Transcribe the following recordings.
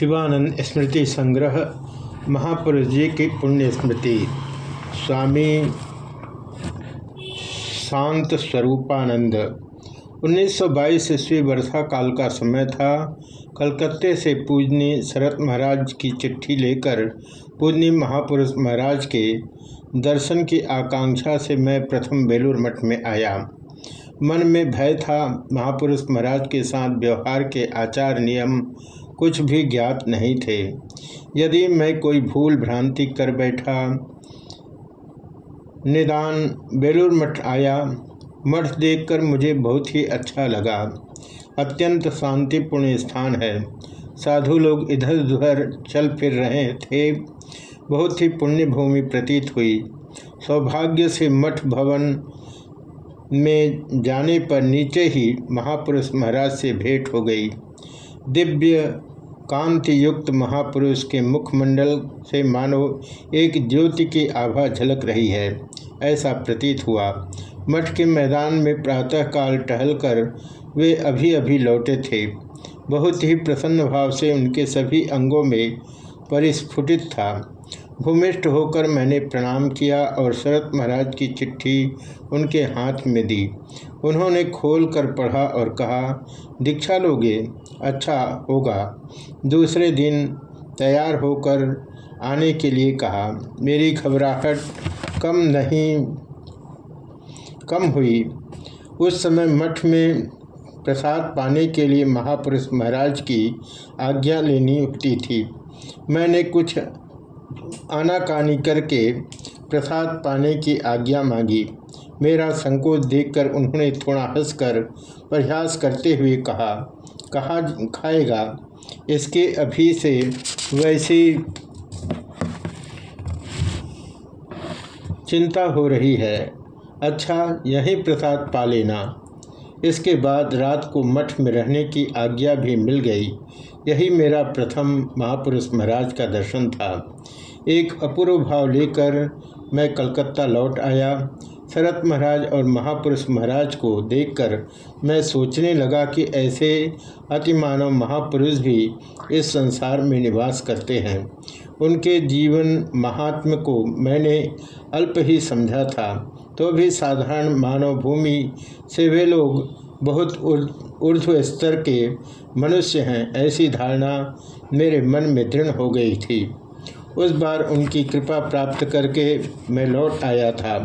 शिवानंद स्मृति संग्रह महापुरुष जी की पुण्य स्मृति, स्वामी शांत स्वरूपानंद। 1922 ईस्वी वर्षा काल का समय था। कलकत्ते से पूजनी शरत महाराज की चिट्ठी लेकर पूजनी महापुरुष महाराज के दर्शन की आकांक्षा से मैं प्रथम बेलूर मठ में आया। मन में भय था, महापुरुष महाराज के साथ व्यवहार के आचार नियम कुछ भी ज्ञात नहीं थे। यदि मैं कोई भूल भ्रांति कर बैठा, निदान बेलूर मठ आया, मठ देखकर मुझे बहुत ही अच्छा लगा। अत्यंत शांतिपूर्ण स्थान है। साधु लोग इधर उधर चल फिर रहे थे। बहुत ही पुण्य भूमि प्रतीत हुई। सौभाग्य से मठ भवन में जाने पर नीचे ही महापुरुष महाराज से भेंट हो गई। दिव्य कांति युक्त महापुरुष के मुखमंडल से मानो एक ज्योति की आभा झलक रही है। ऐसा प्रतीत हुआ। मठ के मैदान में प्रातःकाल टहलकर वे अभी अभी लौटे थे। बहुत ही प्रसन्न भाव से उनके सभी अंगों में परिस्फुटित था। भूमिष्ठ होकर मैंने प्रणाम किया और शरत महाराज की चिट्ठी उनके हाथ में दी। उन्होंने खोल कर पढ़ा और कहा, दीक्षा लोगे अच्छा होगा। दूसरे दिन तैयार होकर आने के लिए कहा, मेरी घबराहट कम नहीं, कम हुई। उस समय मठ में प्रसाद पाने के लिए महापुरुष महाराज की आज्ञा लेनी उठती थी। मैंने कुछ आनाकानी करके प्रसाद पाने की आज्ञा मांगी। मेरा संकोच देखकर उन्होंने थोड़ा हंसकर प्रयास करते हुए कहा कहा खाएगा? इसके अभी से वैसी चिंता हो रही है। अच्छा यही प्रसाद पा लेना। इसके बाद रात को मठ में रहने की आज्ञा भी मिल गई। यही मेरा प्रथम महापुरुष महाराज का दर्शन था। एक अपूर्व भाव लेकर मैं कलकत्ता लौट आया। शरत महाराज और महापुरुष महाराज को देखकर मैं सोचने लगा कि ऐसे अतिमानव महापुरुष भी इस संसार में निवास करते हैं। उनके जीवन महात्म को मैंने अल्प ही समझा था। तो भी साधारण मानव भूमि से वे लोग बहुत ऊर्ध्व स्तर के मनुष्य हैं, ऐसी धारणा मेरे मन में दृढ़ हो गई थी। उस बार उनकी कृपा प्राप्त करके मैं लौट आया था।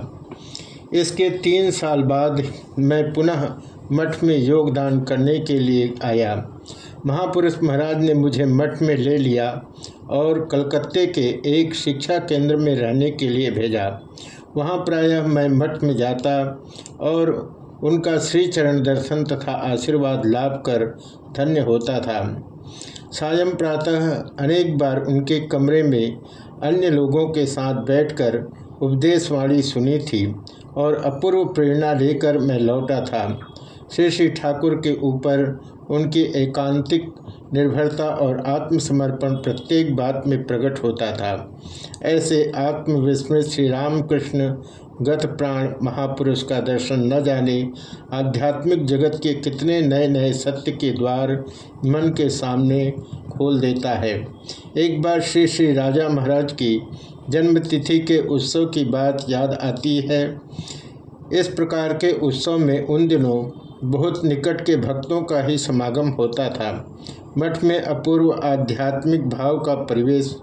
इसके तीन साल बाद मैं पुनः मठ में योगदान करने के लिए आया। महापुरुष महाराज ने मुझे मठ में ले लिया और कलकत्ते के एक शिक्षा केंद्र में रहने के लिए भेजा। वहाँ प्रायः मैं मठ में जाता और उनका श्री चरण दर्शन तथा आशीर्वाद लाभ कर धन्य होता था। सायं प्रातः अनेक बार उनके कमरे में अन्य लोगों के साथ बैठकर उपदेशवाणी सुनी थी और अपूर्व प्रेरणा लेकर मैं लौटा था। श्री श्री ठाकुर के ऊपर उनकी एकांतिक निर्भरता और आत्मसमर्पण प्रत्येक बात में प्रकट होता था। ऐसे आत्मविस्मृत श्री रामकृष्ण गत प्राण महापुरुष का दर्शन न जाने, आध्यात्मिक जगत के कितने नए नए सत्य के द्वार मन के सामने खोल देता है। एक बार श्री श्री राजा महाराज की जन्मतिथि के उत्सव की बात याद आती है। इस प्रकार के उत्सव में उन दिनों बहुत निकट के भक्तों का ही समागम होता था। मठ में अपूर्व आध्यात्मिक भाव का परिवेश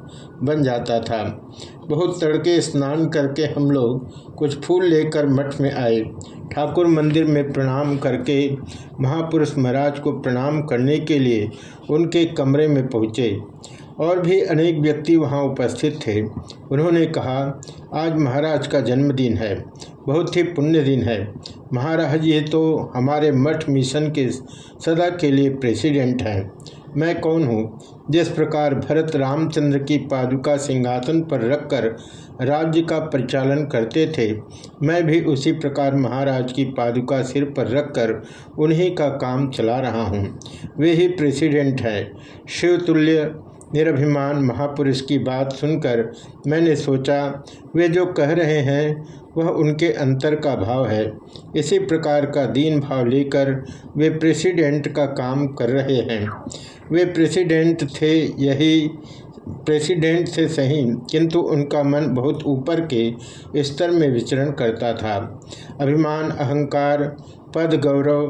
बन जाता था। बहुत तड़के स्नान करके हम लोग कुछ फूल लेकर मठ में आए। ठाकुर मंदिर में प्रणाम करके महापुरुष महाराज को प्रणाम करने के लिए उनके कमरे में पहुँचे। और भी अनेक व्यक्ति वहाँ उपस्थित थे। उन्होंने कहा, आज महाराज का जन्मदिन है। बहुत ही पुण्य दिन है। महाराज, ये तो हमारे मठ मिशन के सदा के लिए प्रेसिडेंट हैं। मैं कौन हूँ? जिस प्रकार भरत रामचंद्र की पादुका सिंहासन पर रखकर राज्य का परिचालन करते थे, मैं भी उसी प्रकार महाराज की पादुका सिर पर रखकर उन्हीं का काम चला रहा हूँ। वे ही प्रेसिडेंट है। शिवतुल्य, निरभिमान महापुरुष की बात सुनकर मैंने सोचा, वे जो कह रहे हैं, वह उनके अंतर का भाव है। इसी प्रकार का दीन भाव लेकर वे प्रेसिडेंट का काम कर रहे हैं। वे प्रेसिडेंट थे, यही प्रेसिडेंट से सही, किंतु उनका मन बहुत ऊपर के स्तर में विचरण करता था। अभिमान, अहंकार, पद गौरव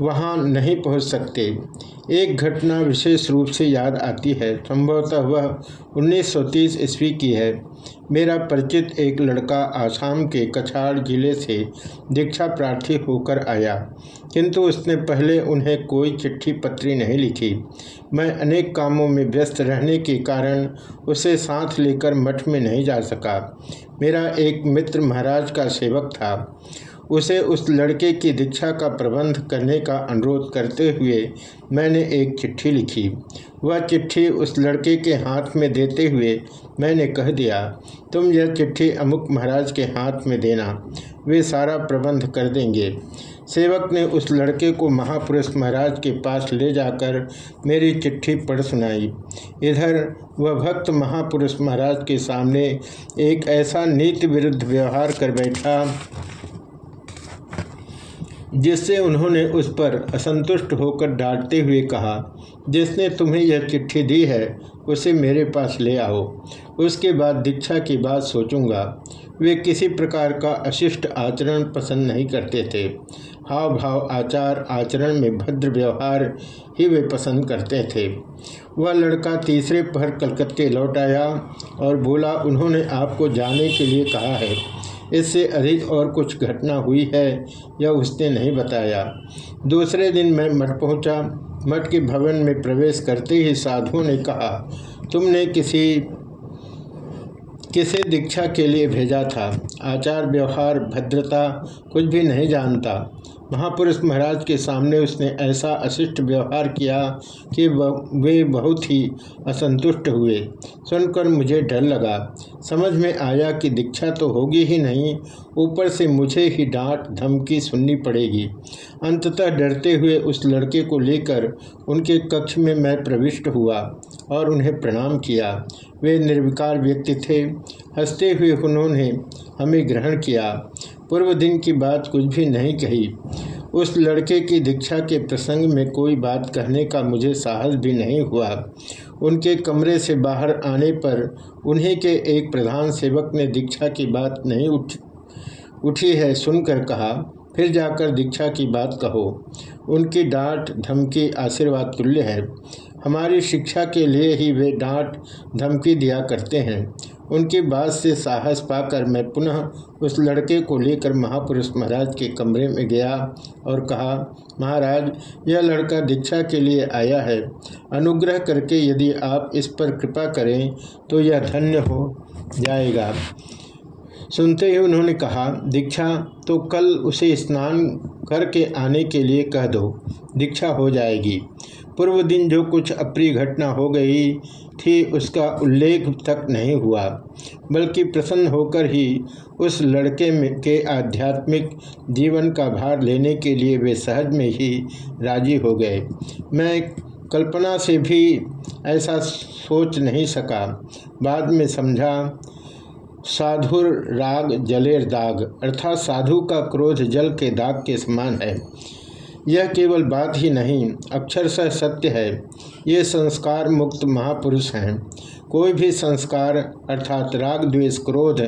वहाँ नहीं पहुँच सकते। एक घटना विशेष रूप से याद आती है। संभवतः वह 1930 ईस्वी की है। मेरा परिचित एक लड़का आसाम के कछाड़ ज़िले से दीक्षा प्रार्थी होकर आया, किंतु उसने पहले उन्हें कोई चिट्ठी पत्री नहीं लिखी। मैं अनेक कामों में व्यस्त रहने के कारण उसे साथ लेकर मठ में नहीं जा सका। मेरा एक मित्र महाराज का सेवक था। उसे उस लड़के की दीक्षा का प्रबंध करने का अनुरोध करते हुए मैंने एक चिट्ठी लिखी। वह चिट्ठी उस लड़के के हाथ में देते हुए मैंने कह दिया, तुम यह चिट्ठी अमुक महाराज के हाथ में देना, वे सारा प्रबंध कर देंगे। सेवक ने उस लड़के को महापुरुष महाराज के पास ले जाकर मेरी चिट्ठी पढ़ सुनाई। इधर वह भक्त महापुरुष महाराज के सामने एक ऐसा नीति विरुद्ध व्यवहार कर बैठा जिससे उन्होंने उस पर असंतुष्ट होकर डांटते हुए कहा, जिसने तुम्हें यह चिट्ठी दी है, उसे मेरे पास ले आओ। उसके बाद दीक्षा की बात सोचूँगा। वे किसी प्रकार का अशिष्ट आचरण पसंद नहीं करते थे। हाव भाव आचार आचरण में भद्र व्यवहार ही वे पसंद करते थे। वह लड़का तीसरे पहर कलकत्ते लौट आया और बोला, उन्होंने आपको जाने के लिए कहा है। इससे अधिक और कुछ घटना हुई है, यह उसने नहीं बताया। दूसरे दिन मैं मठ पहुँचा। मठ के भवन में प्रवेश करते ही साधुओं ने कहा, तुमने किसी, किसे दीक्षा के लिए भेजा था? आचार व्यवहार, भद्रता, कुछ भी नहीं जानता। महापुरुष महाराज के सामने उसने ऐसा अशिष्ट व्यवहार किया कि वे बहुत ही असंतुष्ट हुए। सुनकर मुझे डर लगा। समझ में आया कि दीक्षा तो होगी ही नहीं। ऊपर से मुझे ही डांट धमकी सुननी पड़ेगी। अंततः डरते हुए उस लड़के को लेकर उनके कक्ष में मैं प्रविष्ट हुआ और उन्हें प्रणाम किया। वे निर्विकार व्यक्ति थे। हँसते हुए उन्होंने हमें ग्रहण किया। पूर्व दिन की बात कुछ भी नहीं कही। उस लड़के की दीक्षा के प्रसंग में कोई बात कहने का मुझे साहस भी नहीं हुआ। उनके कमरे से बाहर आने पर उन्हीं के एक प्रधान सेवक ने दीक्षा की बात नहीं उठ, उठी है सुनकर कहा, फिर जाकर दीक्षा की बात कहो। उनकी डांट, धमकी, आशीर्वाद तुल्य है। हमारी शिक्षा के लिए ही वे डांट, धमकी दिया करते हैं। उनकी बात से साहस पाकर मैं पुनः उस लड़के को लेकर महापुरुष महाराज के कमरे में गया और कहा, महाराज, यह लड़का दीक्षा के लिए आया है। अनुग्रह करके यदि आप इस पर कृपा करें तो यह धन्य हो जाएगा। सुनते ही उन्होंने कहा, दीक्षा तो कल उसे स्नान करके आने के लिए कह दो। दीक्षा हो जाएगी। पूर्व दिन जो कुछ अप्रिय घटना हो गई थी, उसका उल्लेख तक नहीं हुआ, बल्कि प्रसन्न होकर ही उस लड़के में के आध्यात्मिक जीवन का भार लेने के लिए वे सहज में ही राज़ी हो गए। मैं कल्पना से भी ऐसा सोच नहीं सका। बाद में समझा, साधुर राग जलेर दाग, अर्थात साधु का क्रोध जल के दाग के समान है। यह केवल बात ही नहीं, अक्षरशः सत्य है। ये संस्कार मुक्त महापुरुष हैं। कोई भी संस्कार अर्थात राग, द्वेष, क्रोध,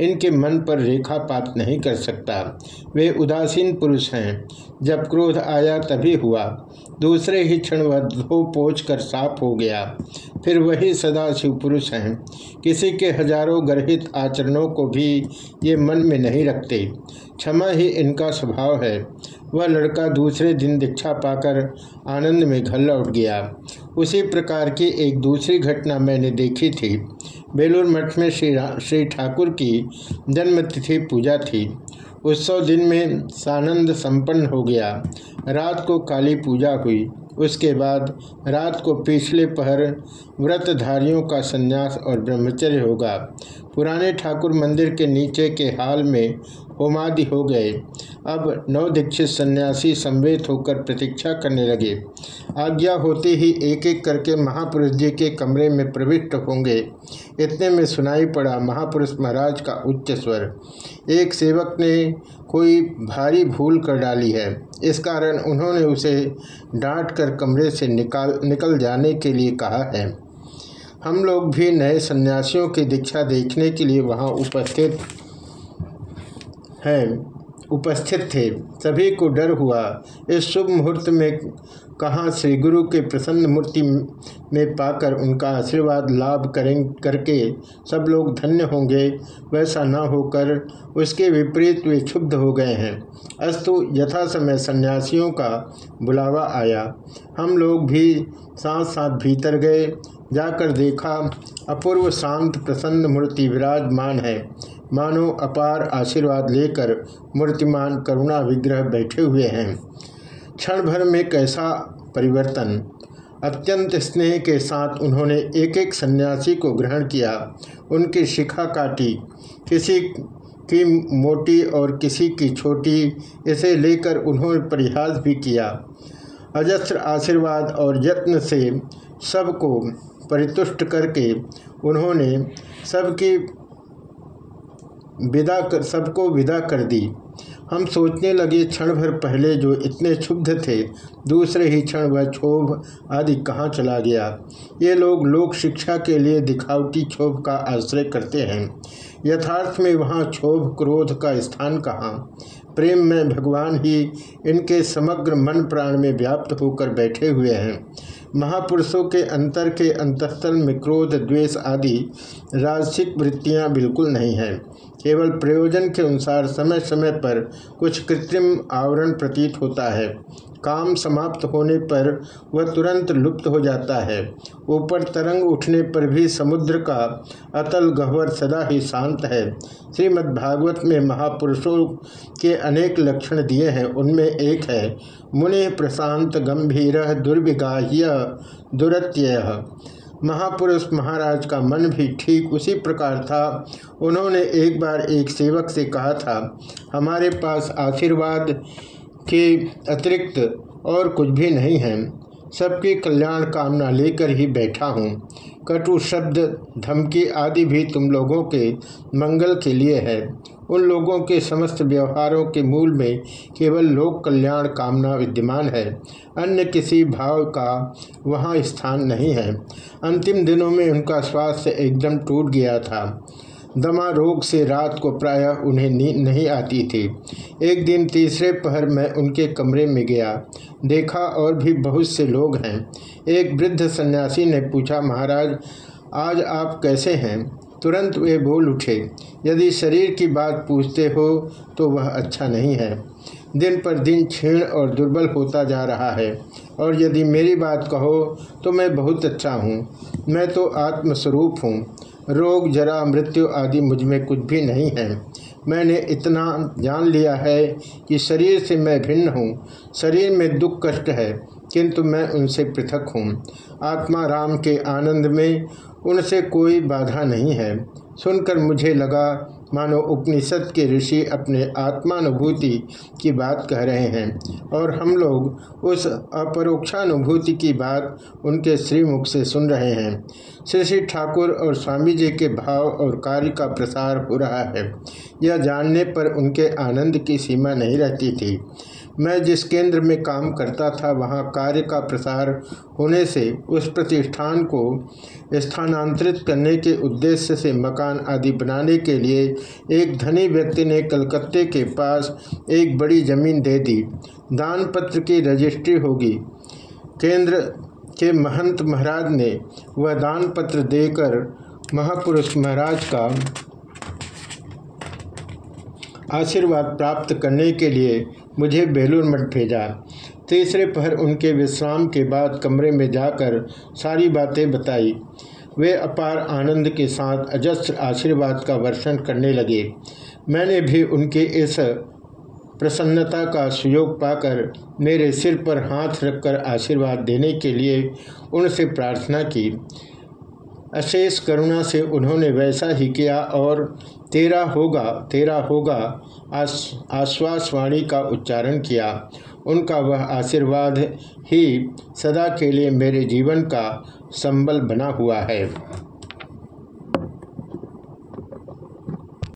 इनके मन पर रेखापात नहीं कर सकता। वे उदासीन पुरुष हैं। जब क्रोध आया तभी हुआ। दूसरे ही क्षण वह धो पोछ कर साफ़ हो गया। फिर वही सदा शिव पुरुष हैं। किसी के हज़ारों गर्भित आचरणों को भी ये मन में नहीं रखते। क्षमा ही इनका स्वभाव है। वह लड़का दूसरे दिन दीक्षा पाकर आनंद में घर लौट गया। उसी प्रकार की एक दूसरी घटना मैंने देखी थी। बेलूर मठ में श्री श्री ठाकुर की जन्मतिथि पूजा थी। उत्सव दिन में सानंद संपन्न हो गया। रात को काली पूजा हुई। उसके बाद रात को पिछले पहर व्रतधारियों का संन्यास और ब्रह्मचर्य होगा। पुराने ठाकुर मंदिर के नीचे के हाल में होमादि हो गए। अब नवदीक्षित सन्यासी संवेद होकर प्रतीक्षा करने लगे। आज्ञा होते ही एक एक करके महापुरुष जी के कमरे में प्रविष्ट होंगे। इतने में सुनाई पड़ा महापुरुष महाराज का उच्च स्वर। एक सेवक ने कोई भारी भूल कर डाली है। इस कारण उन्होंने उसे डांट कर कमरे से निकाल, निकल जाने के लिए कहा है। हम लोग भी नए सन्यासियों की दीक्षा देखने के लिए वहाँ उपस्थित हैं। उपस्थित थे। सभी को डर हुआ। इस शुभ मुहूर्त में कहाँ श्री गुरु के प्रसन्न मूर्ति में पाकर उनका आशीर्वाद लाभ करें, करके सब लोग धन्य होंगे, वैसा न होकर उसके विपरीत वे क्षुब्ध हो गए हैं। अस्तु यथा समय सन्यासियों का बुलावा आया। हम लोग भी साथ साथ भीतर गए। जाकर देखा, अपूर्व शांत प्रसन्न मूर्ति विराजमान है। मानो अपार आशीर्वाद लेकर मूर्तिमान करुणा विग्रह बैठे हुए हैं। क्षण भर में कैसा परिवर्तन। अत्यंत स्नेह के साथ उन्होंने एक एक सन्यासी को ग्रहण किया। उनकी शिखा काटी। किसी की मोटी और किसी की छोटी, इसे लेकर उन्होंने परिहास भी किया। अजस्त्र आशीर्वाद और यत्न से सबको परितुष्ट करके उन्होंने सबकी विदा कर, सबको विदा कर दी। हम सोचने लगे क्षण भर पहले जो इतने क्षुब्ध थे, दूसरे ही क्षण वह क्षोभ आदि कहाँ चला गया। ये लोग लोक शिक्षा के लिए दिखावटी क्षोभ का आश्रय करते हैं। यथार्थ में वहाँ क्षोभ क्रोध का स्थान कहाँ? प्रेम में भगवान ही इनके समग्र मन प्राण में व्याप्त होकर बैठे हुए हैं। महापुरुषों के अंतर के अंतस्थल में क्रोध, द्वेष आदि राजसिक वृत्तियाँ बिल्कुल नहीं हैं। केवल प्रयोजन के अनुसार समय समय पर कुछ कृत्रिम आवरण प्रतीत होता है। काम समाप्त होने पर वह तुरंत लुप्त हो जाता है। ऊपर तरंग उठने पर भी समुद्र का अतल गहवर सदा ही शांत है। श्रीमद्भागवत में महापुरुषों के अनेक लक्षण दिए हैं, उनमें एक है, मुनि प्रशांत गंभीर दुर्विगाह्य दुरत्यय। महापुरुष महाराज का मन भी ठीक उसी प्रकार था। उन्होंने एक बार एक सेवक से कहा था, हमारे पास आशीर्वाद के अतिरिक्त और कुछ भी नहीं है। सबकी कल्याण कामना लेकर ही बैठा हूँ। कटु शब्द, धमकी आदि भी तुम लोगों के मंगल के लिए है। उन लोगों के समस्त व्यवहारों के मूल में केवल लोक कल्याण कामना विद्यमान है। अन्य किसी भाव का वहाँ स्थान नहीं है। अंतिम दिनों में उनका स्वास्थ्य एकदम टूट गया था। दमा रोग से रात को प्रायः उन्हें नींद नहीं आती थी। एक दिन तीसरे पहर में उनके कमरे में गया। देखा और भी बहुत से लोग हैं। एक वृद्ध सन्यासी ने पूछा, महाराज, आज आप कैसे हैं? तुरंत वे बोल उठे, यदि शरीर की बात पूछते हो तो वह अच्छा नहीं है। दिन पर दिन क्षीण और दुर्बल होता जा रहा है। और यदि मेरी बात कहो तो मैं बहुत अच्छा हूँ। मैं तो आत्मस्वरूप हूँ। रोग, जरा, मृत्यु आदि मुझमें कुछ भी नहीं है। मैंने इतना जान लिया है कि शरीर से मैं भिन्न हूँ। शरीर में दुख, कष्ट है, किंतु मैं उनसे पृथक हूँ। आत्मा राम के आनंद में उनसे कोई बाधा नहीं है। सुनकर मुझे लगा मानो उपनिषद के ऋषि अपने आत्मानुभूति की बात कह रहे हैं और हम लोग उस अपरोक्षानुभूति की बात उनके श्रीमुख से सुन रहे हैं। श्री श्री ठाकुर और स्वामी जी के भाव और कार्य का प्रसार हो रहा है। यह जानने पर उनके आनंद की सीमा नहीं रहती थी। मैं जिस केंद्र में काम करता था, वहाँ कार्य का प्रसार होने से उस प्रतिष्ठान को स्थानांतरित करने के उद्देश्य से मकान आदि बनाने के लिए एक धनी व्यक्ति ने कलकत्ते के पास एक बड़ी ज़मीन दे दी। दान पत्र की रजिस्ट्री होगी। केंद्र के महंत महाराज ने वह दान पत्र देकर महापुरुष महाराज का आशीर्वाद प्राप्त करने के लिए मुझे बेलूर मठ भेजा। तीसरे पहर उनके विश्राम के बाद कमरे में जाकर सारी बातें बताई। वे अपार आनंद के साथ अजस्त्र आशीर्वाद का वर्षण करने लगे। मैंने भी उनके इस प्रसन्नता का सुयोग पाकर मेरे सिर पर हाथ रखकर आशीर्वाद देने के लिए उनसे प्रार्थना की। अशेष करुणा से उन्होंने वैसा ही किया और तेरा होगा तेरा होगा आस, आश्वासवाणी का उच्चारण किया। उनका वह आशीर्वाद ही सदा के लिए मेरे जीवन का संबल बना हुआ है।